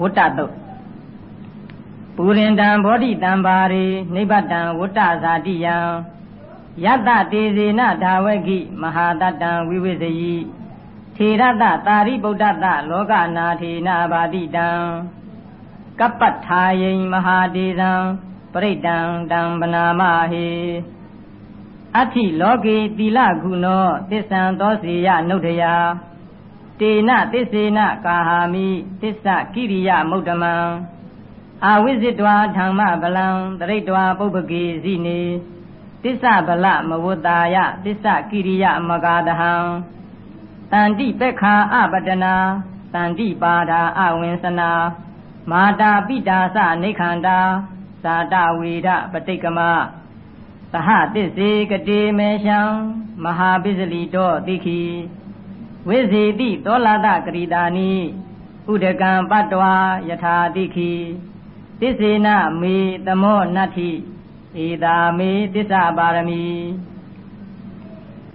ဝတ္တတုတ်ပူရင်တံဘောဓိတံပါရိနိဗ္ဗတံဝတ္တဇာတိယံယတတေဇေနဒါဝကိမဟာတတံဝိဝိဇယိထေရတတာရိဗုဒ္ဓတလောကနာထေနဘာတိတံကပ္ပထာယိမဟာဒေသံပရိတံတံဗနာမဟေအဋ္ဌိလောကေတိလကုနော သစ္ဆံသောစေယနုဒယ တေနသစ္စေနကာဟာမိသစ္ဆကိရိယမုဒ္ဓမံအာဝိဇ္ဇတဝါဓမ္မဗလံတရိတဝါပုပ္ပကေဇိနေသစ္ဆဗလမဝတ္တာယသစ္ဆကိရိယမဂါဒဟံတန္တိပက္ခာအပတနာတန္တိပါဒာအဝိ ns နာမာတာပိတာသနိခန္တာဇာတဝေဒပဋိကမသဟတစ္စေကတိမေရှံမဟာပိစလီတောတိခိ ဝိဇေတိသောလာတကရိတာနိဥဒကံပတ္တဝါယထာတိခိသစ္စေနမေသမောနတ္ထိဧတာမေသစ္စာပါရမီ